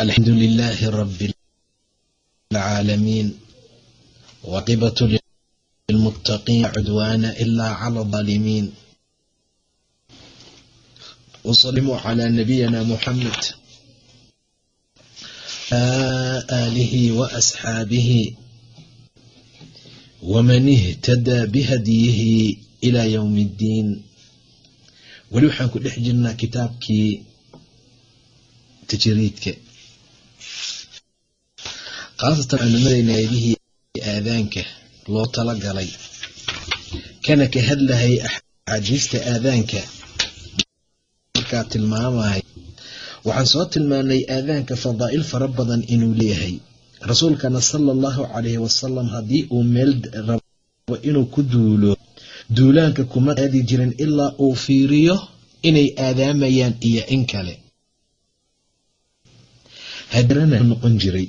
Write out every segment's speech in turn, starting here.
الحمد لله رب العالمين وقبة للمتقين عدوان إلا على الظالمين وسلم على نبينا محمد آله وأصحابه ومن اهتدى بهديه إلى يوم الدين weli waxaan ku dhex jirnaa kitaabkii tajriidka khaasatan culimadayna aydihii aadaanka loo tala galay. Kana ka hadlahay axaadiista aadaanka. Markaa tilmaamahay waxaan soo tilmaanay aadaanka fadaa'il fara badan inuu leeyahay. Rasuulkana sala allahu calayhi wasalam haddii uu meel rabo inuu ku duulo duulaanka kuma qaadi jirin ilaa uu fiiriyo inay aadaamayaan iyo in kale. Hadirana noqon jiray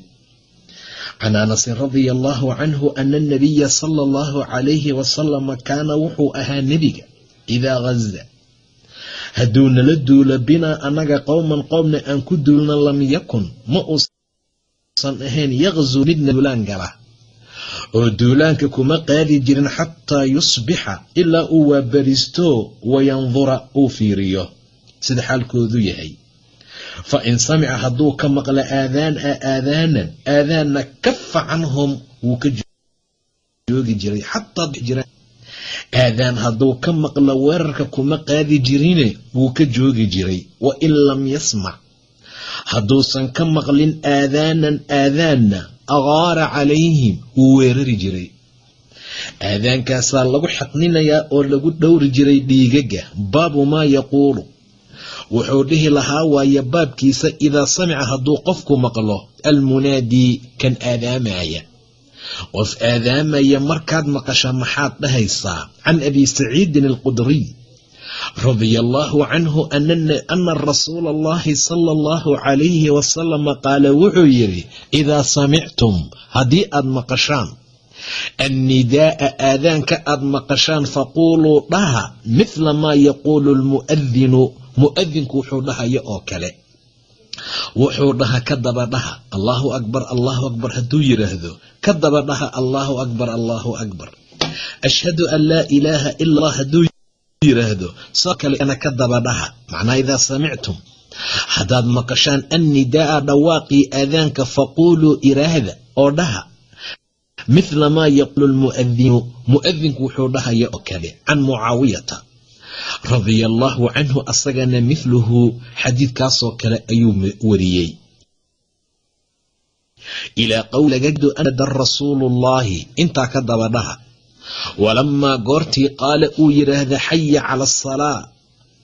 can anasin radia allahu canhu ana anabiya sala allahu calayhi wasalama kaana wuxuu ahaa nebiga idaa gaza hadduu nala duulo binaa annaga qowman qowmna aan ku duulna lam yakun ma uusan ahayn yaqzuu midna duulaan gala oo duulaanka kuma qaadi jirin xataa yusbixa ilaa uu waabaristo wayandura uu fiiriyo sida xaalkoodu yahay fa in samica hadduu ka maqla aadaan a aadaanan aadaanna kafa canhum wuu ka joogi jiray xataa aadaan hadduu ka maqlo weerarka kuma qaadi jirine wuu ka joogi jiray wa in lam yasmac. Hadduusan ka maqlin aadaanan aadaanna agaara calayhim wuu weerari jiray. Aadaankaasaa lagu xaqninayaa oo lagu dhowri jiray dhiigaga baabu maa yaquulu wuxuu dhihi lahaa waaye baabkiisa idaa samica hadduu qofku maqlo almunaadii kan aadaamaya. Qof aadaamaya markaad maqasha maxaad dhahaysaa can abi saciidin alqudriy radia allaahu canhu ana rasuula allahi sala allahu calayhi wasalama qaala wuxuu yidhi idaa samictum haddii aad maqashaan annidaa'a aadaanka aad maqashaan faquuluu dhaha mithla maa yaquulu lmu'adinu mu'adinku wuxuu dhahaya oo kale. Wuxuu dhaha ka daba dhaha allaahu akbar allaahu akbar hadduu yidhaahdo ka daba dhaha allaahu akbar allaahu akbar. Ashhadu an laa ilaaha ila hadduu yiraahdo soo kalena ka daba dhaha. Macnaa idaa samictum. Haddaad maqashaan annidaa'a dhawaaqii aadaanka faquuluu iraahda oo dhaha. Mithla maa yaquulu lmu'adinu mu'adinku wuxuu dhahaya oo kale can mucaawiyata radia allaahu canhu asagana mithluhu xadiidkaasoo kale ayuu wariyey. Ilaa qowlagado anada rasuulu ullaahi intaa ka daba dhaha walamaa goortii qaala uu yidhaahda xaya cala asalaa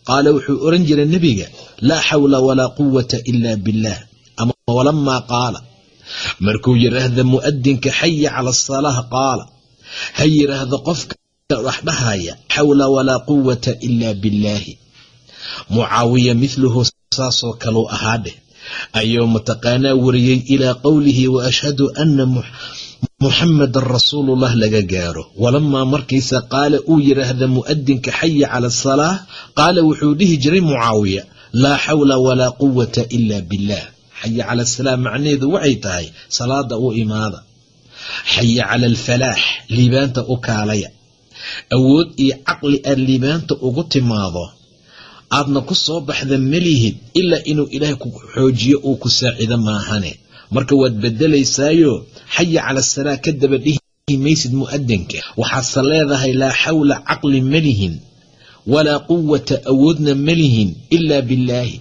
qaala wuxuu oran jiray nebiga laa xawla walaa quwata ila billaah. Ama walamaa qaala markuu yidhaahda mu'adinka xaya cala asalaah qaala ha yidhaahdo qofka waxdhahaya xawla walaa quwata ila billaahi mucaawiya mithluhu saasoo kaluu ahaa dheh ayuu mataqaanaa wariyey ilaa qowlihi wa ashhadu ana muxamadan rasuulullah laga gaaro. Walamaa markiisa qaala uu yidhaahda mu'adinka xaya cala asalaah qaala wuxuu dhihi jiray mucaawiya laa xawla walaa quwata ila billaah xaya cala asalaah macnaheedu waxay tahay salaada u imaada. Xaya cala alfalaax liibaanta u kaalaya awood iyo caqli aad liibaanta ugu timaado. Aadna ku soo baxda melihid ilaa inuu ilaahay ku xoojiyo uu ku saacido maahane. Marka waad bedelaysaayo xaya cala asalaa ka daba dhihi maysid mu'adinka waxaadse leedahay laa xawla caqli malihin walaa quwata awoodna malihin ilaa billaahi.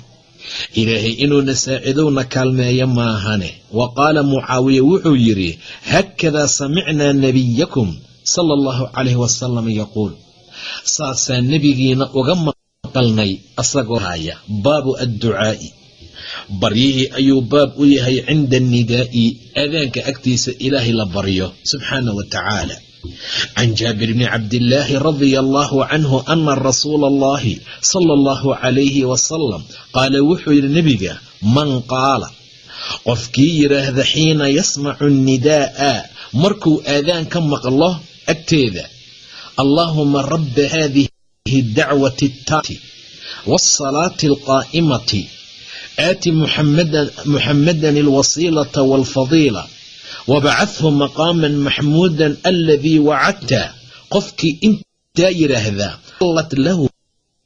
Ilaahay inuuna saacidowna kaalmeeyo maahane. Wa qaala mucaawiya wuxuu yidhi haakadaa samicnaa nabiyakum sala allahu calayhi wasalam yaquul saasaa nebigiina uga maqalnay asagoo haya baabu adducaa'i. Baryihii ayuu baab u yahay cinda annidaa'i aadaanka agtiisa ilaahay la baryo subxaana wa tacaala can jaabir bni cabdillaahi radia allahu canhu ana rasuula allahi sala allahu calayhi wasalam qaala wuxuu yidhi nebiga man qaala qofkii yidhaahda xiina yasmacu annidaa'a markuu aadaan ka maqlo agteeda allaahuma rabba haadihi dacwati attaati waasalaati alqaa'imati aati muxamadan alwasiilata waalfadiila wabacathu maqaaman maxmuudan aladii wacadta qofkii intaa yidhaahdaa allat lahu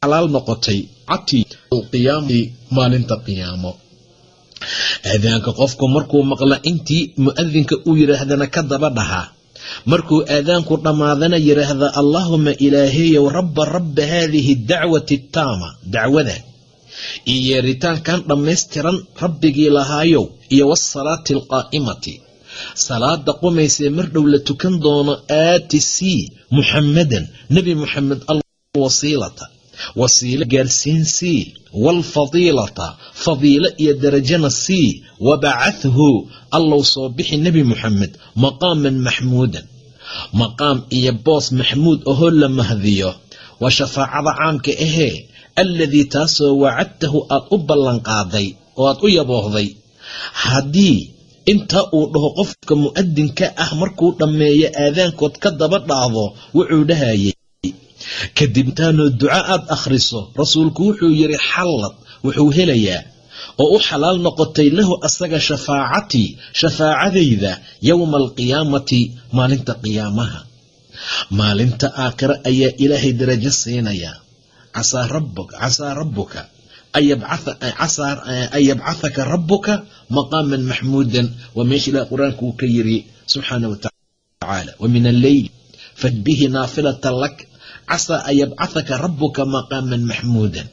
xalaal noqotay cati qiyaamii maalinta qiyaamo aadaanka qofku markuu maqla intii mu'adinka uu yidhaahdana ka daba dhahaa markuu aadaanku dhammaadana yidhaahda allaahuma ilaahayow rabba rabba haadihi dacwati taama dacwada iyo yeeritaankan dhammaystiran rabbigii lahaayow iyo wasalaati alqaa'imati salaada qumaysee mar dhow la tukan doono aati sii muxammadan nebi muxamed alwasiilata wasiilo gaarsiin sii waalfadiilata fadiilo iyo darajana sii wabacathu allow soo bixi nebi muxamed maqaaman maxmuudan. Maqaam iyo boos maxmuud ahoo la mahdiyo. Waa shafaacada caamka ahee alladii taasoo wacadtahu aad u ballanqaaday oo aad u yaboohday. Haddii intaa uu dhaho qofka mu'adinka ah markuu dhammeeyo aadaankood ka daba dhaahdo wuxuu dhahayay kadib intaanoo duca aad akhriso rasuulku wuxuu yidhi xallad wuxuu helayaa oo u xalaal noqotay lahu asaga shafaacatii shafaacadayda yowma alqiyaamati maalinta qiyaamaha. Maalinta aakhire ayaa ilaahay darajo siinayaa. Casaa rabbuka an yabcathaka rabbuka maqaaman maxmuudan. Waa meesha ilaah qur'aanka uu ka yiri subxaana wa tacaala wa min alleyli fadbihi naafilatan lak casaa an yabcathaka rabbuka maqaaman maxmuudan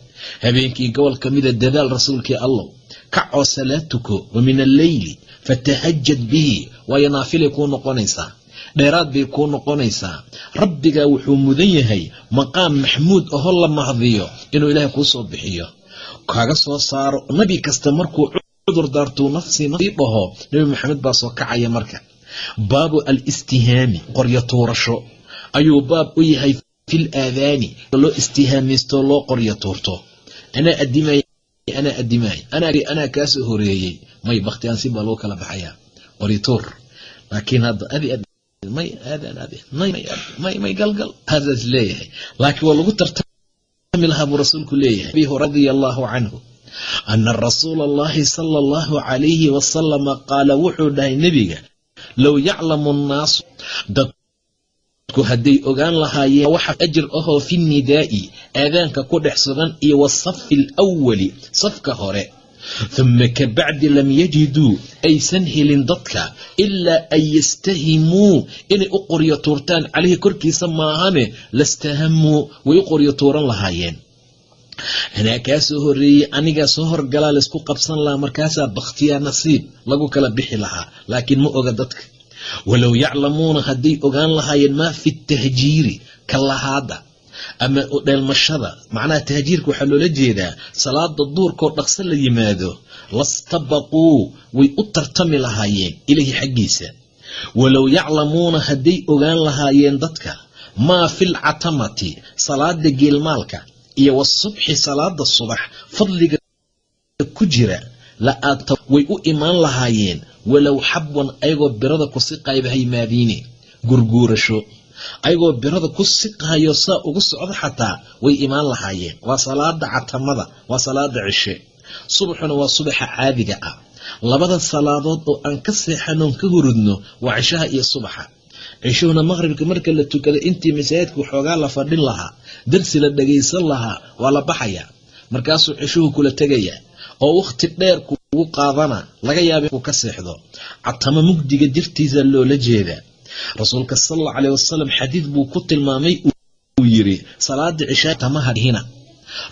habeenkii gobol ka mida dadaal rasuulkii allow kacoo salaad tuko wa min alleyli fatahajad bihi waayo naafilay kuu noqonaysaa. Dheeraad bay kuu noqonaysaa. Rabbigaa wuxuu mudan yahay maqaam maxmuud aho la mahdiyo inuu ilaahay kuu soo bixiyo. Kaga soo saaro nabi kasta markuu cudur daartuu nafsii dhaho nebi maxamed baa soo kacaya marka. Baabu alistihaami qoryo tuurasho. Ayuu baab u yahay fil aadaani loo istihaamaysto loo qoryo tuurto. Anaa adimay anaa adimay anaa kaasoo horeeyey. May bakhtiyaansi baa lagu kala baxayaa. Qoryo tuur. Laakiin hadda adi may aadaan aad may galgal. Haasaas leeyahay. Laakiin waa lagu tartami lahaa buu rasuulku leeyahay. Abi radia allahu canhu ana rasuula allahi sala allahu calayhi wasalama qaala wuxuu dhahay nebiga low yaclamu nnaasu dadku hadday ogaan lahaayeen waxa ajir ahoo fi nidaa'i aadaanka ku dhex sugan iyo wasafi alawali safka hore. Huma ka bacdi lam yajiduu aysan helin dadka ilaa an yastahimuu inay u qoryo tuurtaan. Caleyhi korkiisa maahane lastahamuu way u qoryo tuuran lahaayeen. Anaa kaa soo horeeyey anigaa soo horgalaa laysku qabsan lahaa markaasaa bakhtiyaa nasiib lagu kala bixi lahaa. Laakiin ma oga dadka walow yaclamuuna hadday ogaan lahaayeen maa fi tahjiiri ka lahaada ama dheelmashada macnaha tahjiirka waxaa loola jeedaa salaada duurkoo dhaqso la yimaado lastabaquu way u tartami lahaayeen ilahi xaggiisa. Walow yaclamuuna hadday ogaan lahaayeen dadka maa fil catamati salaada geelmaalka iyo wasubxi salaada subax fadliga ku jira way u imaan lahaayeen walow xabwan ayagoo birada ku siqayba haymaadiine gurguurasho. Ayagoo birada ku siqahayo saa ugu socdo xataa way imaan lahaayeen. Waa salaada catamada waa salaada cishe. Subaxuna waa subaxa caadiga ah. Labada salaadood oo aan ka seexanoon ka hurudno waa cishaha iyo subaxa. Cishuhuna maqhribka marka la tukada intii masaajidka waxoogaa la fadhin lahaa darsi la dhagaysan lahaa waa la baxayaa. Markaasuu cishuhu kula tegayaa. Oo wakhti dheer kugu qaadana laga yaaba inuu ka seexdo. Catamo mugdiga jirtiisa loola jeedaa rasuulka sal alla caleh wasalam xadiid buu ku tilmaamay uu yiri salaada cishaa tamaha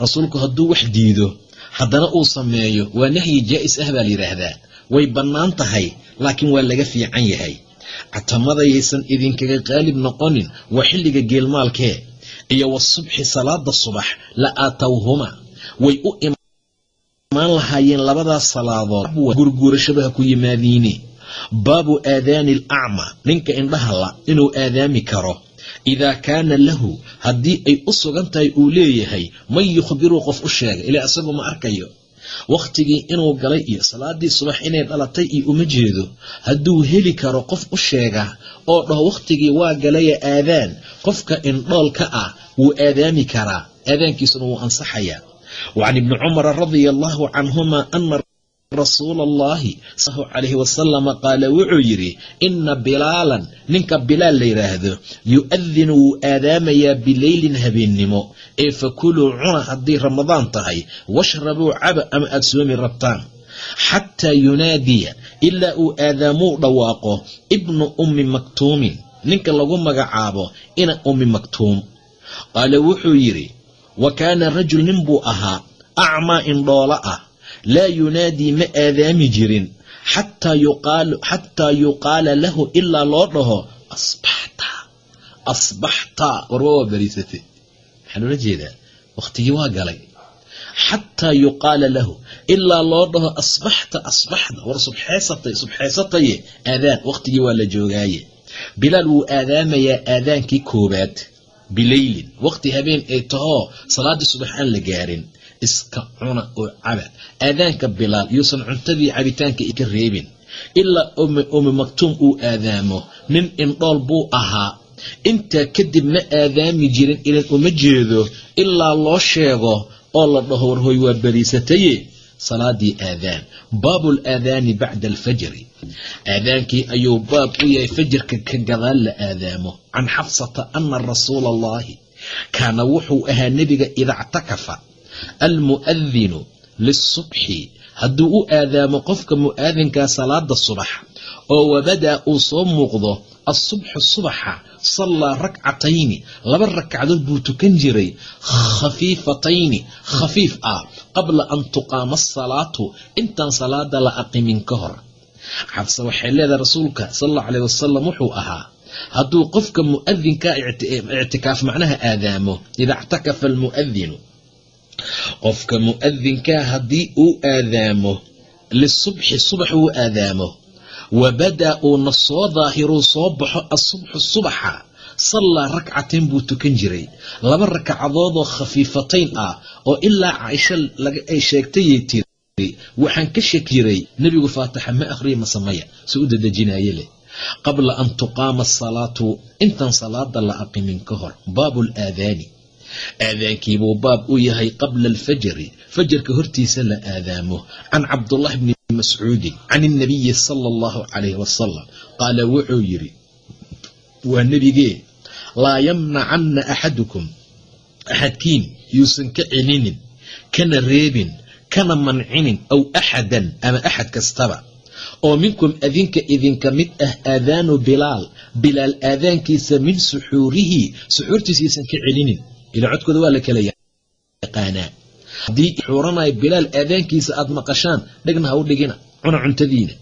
rasuulku hadduu wax diido haddana uu sameeyo waa nahyi jaa'is ah baa la yidhaahdaa. Way bannaan tahay laakiin waa laga fiican yahay. Catamadayaysan idinkaga qaalib noqonin waa xilliga geelmaalkee iyo wasubxi salaada subax la aatawhuma way u maan lahaayeen labadaas salaadood. Gurguurashaba ha ku yimaadiine baabu aadaani alacma ninka indhaha la inuu aadaami karo. Idaa kaana lahu haddii ay u sugan tahay uu leeyahay man yukhbiruu qof u sheega ilaa isagu ma arkayo. Wakhtigii inuu galay iyo salaadii subax inay dhalatay iyo uma jeedo hadduu heli karo qof u sheega oo dhaho wakhtigii waa galaya aadaan qofka indhoolka ah wuu aadaami karaa. Aadaankiisuna wuu ansaxayaa wacan ibni cumara radia allaahu canhuma ana rasuula allahi sal calayhi wasalama qaala wuxuu yidhi ina bilaalan ninka bilaal la yidhaahdo yu-adinu wuu aadaamayaa bileylin habeennimo ee fakuluu cuna haddii ramadaan tahay washrabuu caba ama aad soomi rabtaan xataa yunaadiya ilaa uu aadaamuu dhawaaqo ibnu ummi maktuumin ninka lagu magacaabo ina ummi maktuum qaala wuxuu yidhi wa kaana rajul nin buu ahaa acmaa indhoolo ah laa yunaadii ma aadaami jirin xataa yuqaala lahu ilaa loo dhaho asbaxta asbaxta warwa waa bariisate maxaa loola jeedaa wakhtigii waa galay xataa yuqaala lahu ilaa loo dhaho asbaxta asbaxda war subxeysatay subxeysataye aadaan wakhtigii waa la joogaaye bilaal wuu aadaamayaa aadaankii koobaad bileylin wakhti habeen ay tahoo salaaddii subax aan la gaarin iska cuna oo caba aadaanka bilaal yuusan cuntadii cabitaanka ka reebin. Ilaa umi maktuum uu aadaamo nin indhool buu ahaa. Intaa kadib ma aadaami jirin ilan uma jeedo ilaa loo sheego oo la dhaho warhoy waa bariisataye salaadii aadaan. Baabul aadaani bacda alfajri. Aadaankii ayuu baab u yahay fajirka ka gadaal la aadaamo. Can xafsata ana rasuula allahi kaana wuxuu ahaa nebiga ida ctakafa almu'adinu lisubxi hadduu u aadaamo qofka mu'aadinkaa salaada subax oo wabadaa uu soo muuqdo asubxu subaxa sallaa rakcatayni laba rakcadood buu tukan jiray khafiifatayni khafiif ah qabla an tuqaama asalaatu intaan salaada la aqimin ka hor xabse waxay leedahay rasuulka sal allau alayh wasalam wuxuu ahaa hadduu qofka mu'adinkaa ictikaaf macnaha aadaamo ida ictakafa almu'adinu qofka mu'adinkaa haddii uu aadaamo lisubxi subax uu aadaamo wabadaa uuna soo daahiruu soo baxo asubxu subaxa. Sallaa rakcatain buu tukan jiray. Laba ragcadoodoo khafiifatayn ah oo ilaa caaisho ay sheegtayay tiri waxaan ka shek jiray nebigu faatixa ma akhriya ma sameya si u dadejinaaye leh qabla an tuqaama asalaatu intaan salaada la aqimin ka hor baabu laadaani aadaankiibuu baab u yahay qabla alfajri. Fajarka hortiisa la aadaamo. Can cabdullahi bni mascuudin can ilnabiyi sala allahu calayhi wasalam qaala wuxuu yidhi waa nebigee laa yamnacanna axadukum axadkiin yuusan ka celinin kana reebin kana mancinin aw axadan ama axad kastaba. Oo minkum adinka idinka mid ah aadaanu bilaal bilaal aadaankiisa min suxuurihi suxuurtiisa yuusan ka celinin. Ilaa codkooda waa la kala yaqaanaa haddii xuuranayo bilaal aadaankiisa aad maqashaan dhegna ha u dhigina cuna cuntadiina.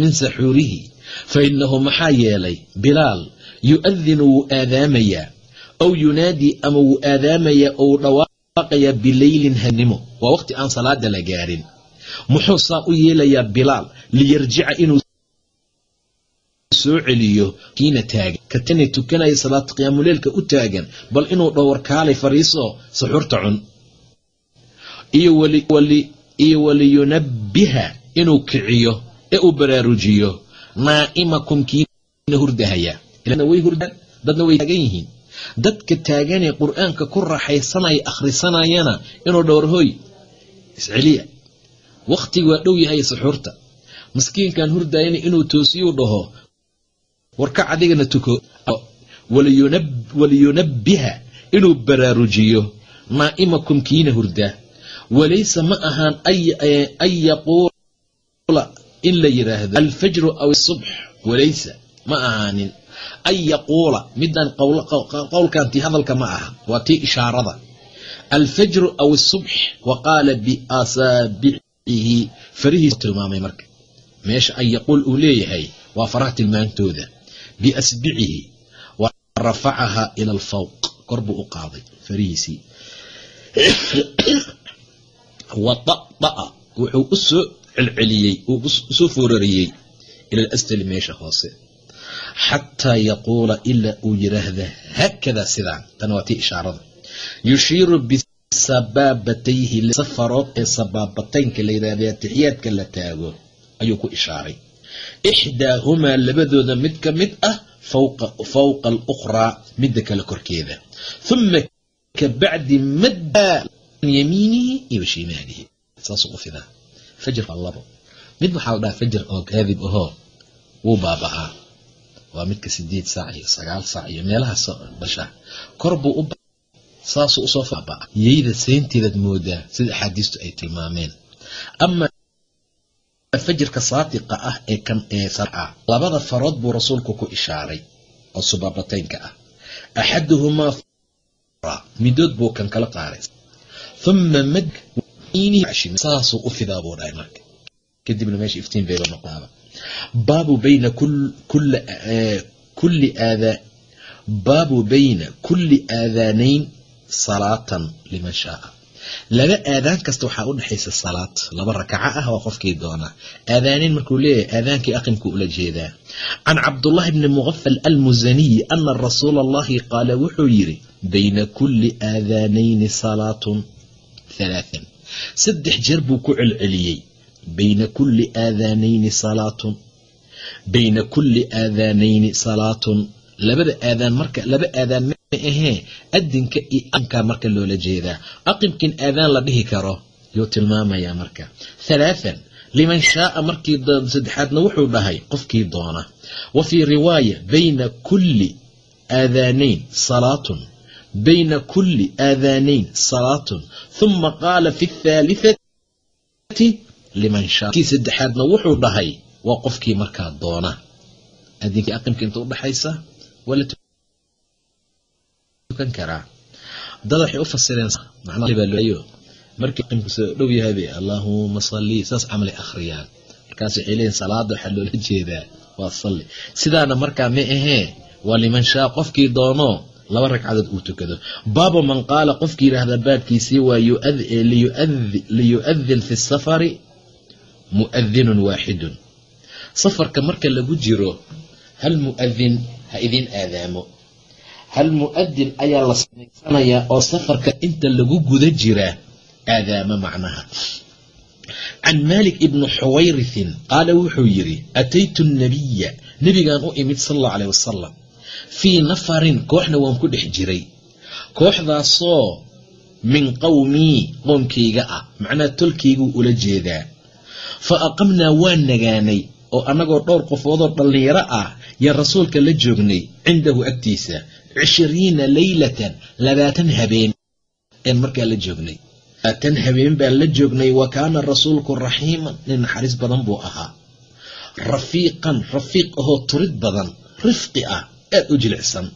Min saxuurihi. Fa innahu maxaa yeelay bilaal yu'adinu wuu aadaamayaa aw yunaadii ama wuu aadaamayaa ou dhawaaqayaa bileylin hanimo. Waa waqti aan salaada la gaarin. Muxuu saa u yeelayaa bilaal liyarjica inuu soo celiyo kiina taagan. Katana tukanaya salaata qiyaamuleelka u taagan bal inuu dhawarkaalay fariiso saxuurta cun iyo waliyunabbiha inuu kiciyo ee uu baraarujiyo. Naa'imakum kiina hurdahaya. Way hurdaan dadna way taagan yihiin. Dadka taaganee qur'aanka ku raaxaysanaya akhrisanayana inuu dhawarhooy isceliya. Wakhtigu waa dhow yahay saxuurta maskiinkan hurdaayana inuu toosiyuu dhaho warkac adigana tuko. Waliyunabbiha inuu baraarujiyo. Naa'imakum kiina hurda walaysa ma ahaan an yaquula in la yidhaahdo alfajru aw asubx walaysa ma ahaanin an yaquula midaan qowlkantii hadalka ma aha waa tii ishaarada alfajru aw asubx wa qaala biasaabicihi farihiis tilmaamay marka meesha an yaquul uu leeyahay waa faraha tilmaantooda biasbicihi wa rafacaha ila alfawq kor buu u qaaday farihiisii watada'a wuxuu u soo celceliyey uu u soo foorariyey ila alastali meesha hoose xataa yaquula ilaa uu yidhaahda haakada sidaa tan waa tii ishaarada yushiiru bisabaabatayhi safarood ee sabaabataynka la yidhahda atixiyaadka la taago ayuu ku ishaaray ixdaahumaa labadooda mid ka mid ah fawqa alukhraa midda kale korkeeda uma kabacdi madda yamiinihi iyo shimaalihi saasuu u fidaa fajr waa labo mid waxaa la dhaha fajr oo kaadib ahoo wuu baaba'aa waa midka sideed saac iyo sagaal saac iyo meelaha basha kor buu u saasuu u soo baabaa yeyda seynteedaad moodaa sida axaadiistu ay tilmaameen ama fajirka saadiqa ah ee kan ee sarca labada farood buu rasuulku ku ishaaray oo subaabataynka ah axaduhumaa midood buu kan kala qaaray uma mad saasuu u fidaa buu dhahay marka kadibna meesha iftiin bayba noqdaaba baabu bayna kulli aadaa baabu bayna kulli aadaanayn salaatan liman shaaa laba aadaan kasta waxaa u dhexaysa salaad laba rakaco ah waa qofkii doona aadaanayn markuu leeyahay aadaankii aqimku ula jeedaa can cabdullahi bni muqafal almusaniyi ana rasuula allahi qaala wuxuu yidhi bayna kulli aadaanayni salaatun halaathan saddex jeer buu ku celceliyey bayna kulli aadaanayni salaatun bayna kulli aadaanayni salaatun labada aadaan marka laba aadaan ma ahee adinka iyo aqimkaa marka loola jeedaa aqimkin aadaan la dhihi karo yuu tilmaamayaa marka halaathan liman shaaa markii saddexaadna wuxuu dhahay qofkii doona wa fii riwaaya bayna kulli aadaanayn salaatun bayna kulli aadaanayn salaatun huma qaala fi athaalithati liman kii saddexaadna wuxuu dhahay waa qofkii markaa doona adinkii aqimka inta udhaxaysa waa la tukan karaa dad waxay u fasireen macnahayo markii aqimku soo dhow yahaybay allaahuma salli saas camalay akhriyaan markaas waxay leeyihiin salaada waxaa loola jeedaa waa salli sidaana markaa ma ahee waa liman shaa qofkii doono laba ragcadood uu tukado. Baabu man qaala qofkii yidhaahda baabkiisii waa liyu'adin fi safari mu'adinun waaxidun safarka marka lagu jiro hal mu'adin ha idin aadaamo. Hal mu'adin ayaa la samaysanayaa oo safarka inta lagu guda jiraa aadaamo macnaha. Can maalik ibni xuwayrithin qaala wuxuu yidhi ataytu nabiya nebigaan u imid sal allau aleh wasalam fii nafarin kooxna waan ku dhex jiray. Kooxdaasoo min qowmii qoomkayga ah. Macnaha tolkayguu ula jeedaa. Fa aqamnaa waan nagaanay oo annagoo dhowr qofoodoo dhallinyaro ah yaa rasuulka la joognay cindahu agtiisa cishiriina leylatan labaatan habeen een markaa la joognay. Labaatan habeen baan la joognay wa kaana rasuulku raxiiman nin naxariis badan buu ahaa. Rafiiqan rafiiq ahoo turid badan rifqi ah aad u jilicsan.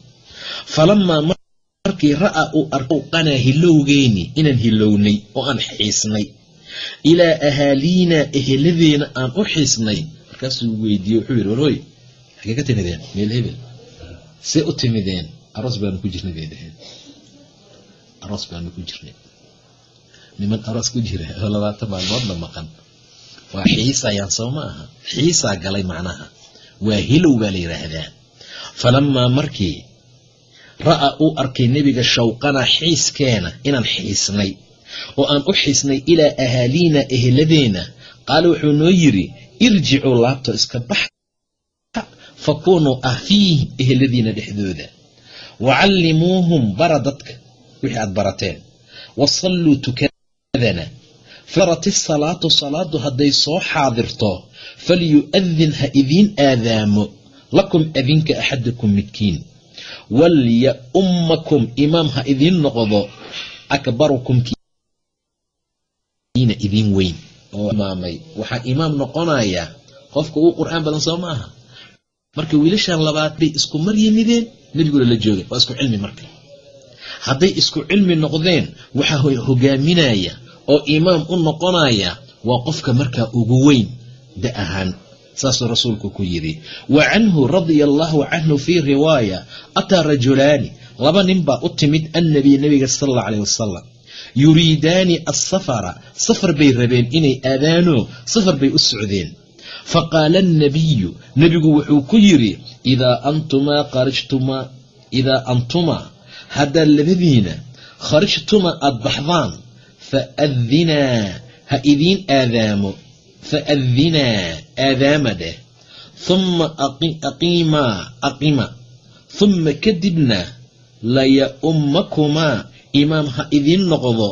Falamaa markii ra'a uu arkay qanaa hilowgeyni inaan hilownay oo aan xiisnay. Ilaa ahaaliinaa eheladeena aan u xiisnay. Markaasuu weydiiyey wuxuu yidhi warhoy xagee ka timideen? Meel hebel. See u timideen. Aroos baanu ku jirnay bay dhaheen. Aroos baanu ku jirnay. Niman aroos ku jira oo labaatan maalmoodna maqan. Waa xiisayaan soo ma aha. Xiisaa galay macnaha. Waa hilow baa la yidhaahdaa falamaa markii ra'a uu arkay nebiga shawqanaa xiiskeena inaan xiisnay oo aan u xiisnay ilaa ahaaliina eheladeena qaala wuxuu noo yidhi irjicuu laabto iska bax fakunuu ah fiih eheladiina dhexdooda. Wacallimuuhum bara dadka wixii aad barateen. Wasalluu tukadana farat isalaatu salaadu hadday soo xaadirto falyu'adin ha idiin aadaamo lakum adinka axadakum midkiin. Walya'ummakum imaam ha idiin noqdo akbarukum kiina idiin weyn. Oo imaamay waxaa imaam noqonaya qofka ugu qur'aan badan soo ma aha marka wiilashan labaad bay isku mar yimideen nebiguna la joogay waa isku cilmi marka. Hadday isku cilmi noqdeen waxaa hogaaminaya oo imaam u noqonaya waa qofka markaa ugu weyn da ahaan saasuu rasuulku ku yidhi. Wa canhu radia allaahu canhu fii riwaaya ataa rajulaani laba nin baa u timid annabiy nebiga sal alla aleh wasalam yuriidaani asafara safar bay rabeen inay aadaano safar bay u socdeen. Faqaala annabiyu nebigu wuxuu ku yidhi idaa antumaa kharajtumaa idaa antumaa haddaad labadiina kharajtuma aad baxdaan faadinaa ha idiin aadaamo faadinaa aadaama dheh humma aqiimaa aqima humma kadibna laya'ummakumaa imaam ha idiin noqdo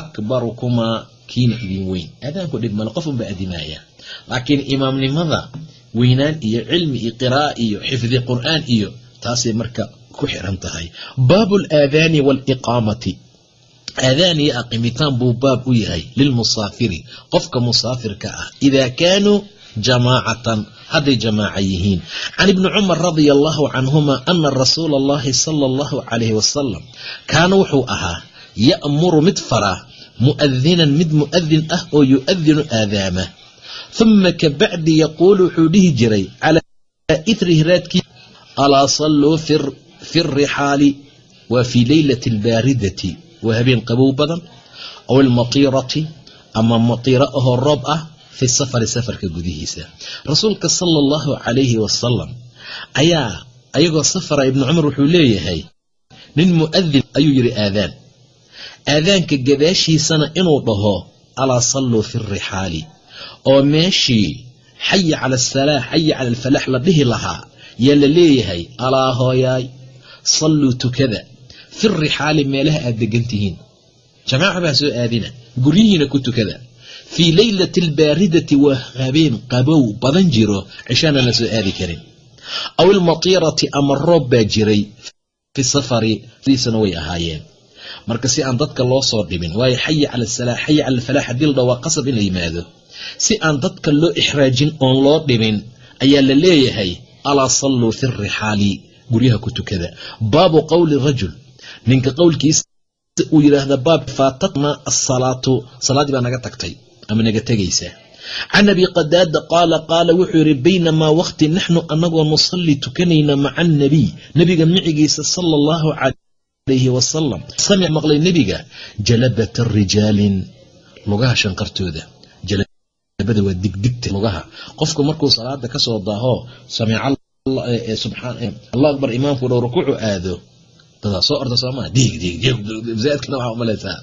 akbarukumaa kiina idin weyn aadaanku dhib qof unba adimaaya laakiin imaamnimada weynaan iyo cilmi iyo qiraa'a iyo xifdi qur'aan iyo taasay marka ku xiran tahay baabu alaadaani waaliqaamati aadaan iyo aqimitaan buu baab u yahay lilmusaafiri qofka musaafirka ah idaa kaanuu jamaacatan hadday jamaaca yihiin can ibni cumar radia allahu canhuma ana rasuula allahi sala allahu calayhi wasalam kaana wuxuu ahaa ya'muru mid fara mu'adinan mid mu'adin ah oo yu'adinu aadaama huma kabacdi yaquulu wuxuu dhihi jiray calaa ithrihi raadkii alaa salluu fi rixaali waa fii leylati albaaridati waa habeen qabow badan aw almatiirati ama matiiro ahoo roob ah fi safari safarka gudihiisa rasuulka sala allahu calayhi wasalam ayaa ayagoo safara ibnu cumar wuxuu leeyahay nin mu'adin ayuu yidhi aadaan aadaanka gadaashiisana inuu dhaho alaa salluu fi rixaali oo meeshii xaya cala asalaa xaya cala alfalaax la dhihi lahaa yaa la leeyahay alaa hooyaay salluu tukada fi rixaali meelaha aad degan tihiin jamaaca baa soo aadina guryihiina ku tukada fii leylati albaaridati waa habeen qabow badan jiro cishaana la soo aadi karin aw ilmatiirati ama roob baa jiray fi safari diisana way ahaayeen marka si aan dadka loo soo dhibin waayo xaya cala asalaa xaya cala alfalaax haddii la dha waa qasab in la yimaado si aan dadka loo ixraajin oon loo dhibin ayaa la leeyahay alaa salluu fi rixaali guryaha ku tukada baabu qowli rajul ninka qowlkiisa uu yidhaahda baab faatatna asalaatu salaaddii baa naga tagtay ama naga tegaysa can abi qadaada qaala qaala wuxuu yidhi baynamaa waqti naxnu anagoo nusalli tukanayna maca annabiy nebiga micigiisa sala allahu calayhi wasalam samic maqlay nebiga jalabata rijaalin lugaha shanqartooda jalabada waa digdigta lugaha qofku markuu salaada ka soo daaho samic allah akbar imaamku dhow rukuucu aado dadaa soo orda soomaa diig diig zaadkana waxaa umalaysaa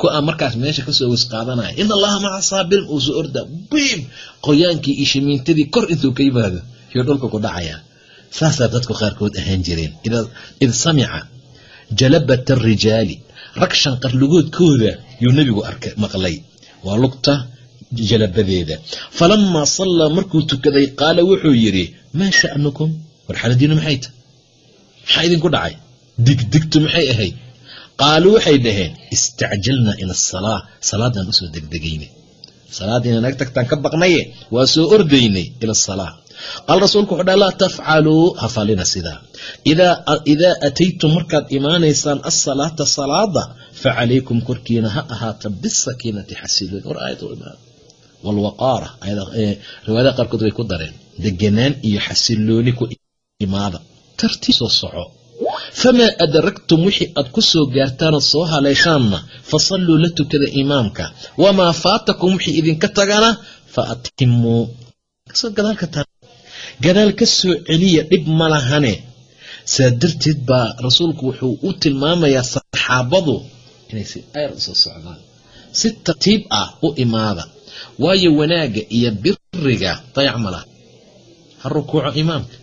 ku a markaas meesha ka soo wis qaadanaya in allaha maca saabirin uu soo orda biim qoyaankii iyo shimiintadii kor intuu ka yimaado yuu dhulka ku dhacaya. Saasaa dadku qaarkood ahaan jireen. Id samica jalabata arijaali rag shanqar lugoodkooda yuu nebigu maqlay. Waa lugta jalabadeeda. Falamaa sallaa markuu tukaday qaala wuxuu yidhi maa sha'nukum? War xaaladiinu maxay ta maxaa idinku dhacay? Digdigtu maxay ahayd qaaluu waxay dhaheen istacjalnaa ila asalaa salaadaan u soo degdegayne. Salaadiina naga tagtaan ka baqnaye waa soo ordaynay ila asalaa qaala rasuulku wuxuu dhaha laa tafcaluu. Ha falina sidaa. Idaa ataytum markaad imaanaysaan asalaata salaada facalaykum korkiina ha ahaata bisakiinati xasiloon. War aayad u imaada walwaqaara riwaayadaha qaarkood way ku dareen deganaan iyo xasilooni ku imaada. Tartiib soo soco famaa adragtum wixii aad ku soo gaartaanad soo haleeshaanna fasalluu la tukada imaamka wamaa faatakum wixii idinka tagana fa atimuu gadaal ka soo celiya dhib ma lahane saa darteed baa rasuulku wuxuu u tilmaamayaa saxaabadu inay si ayr u soo socdaan si tartiib ah u imaada waayo wanaagga iyo biriga dayac ma laha ha rukuuco imaamka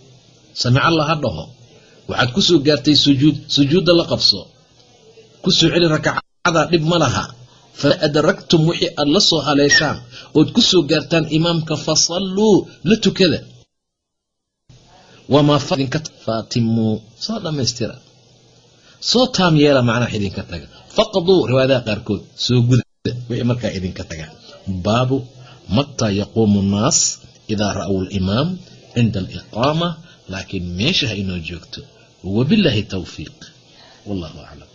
samic allah ha dhaho waxaad ku soo gaartay sujuud sujuudda la qabso. Ku soo celi rakacada dhib ma laha. Fa adragtum wixii aad la soo haleeshaan ood ku soo gaartaan imaamka fasalluu la tukada. Wamaa faatimuu soo dhammaystira. Soo taam yeela macnaha idinka taga. Faqduu riwaayadaha qaarkood soo guda. Wixii markaa idinka taga. Baabu mataa yaquumu nnaas idaa ra'w alimaam cinda aliqaama laakiin meesha ha inoo joogto wabilaahi tawfiiq wallahu aclam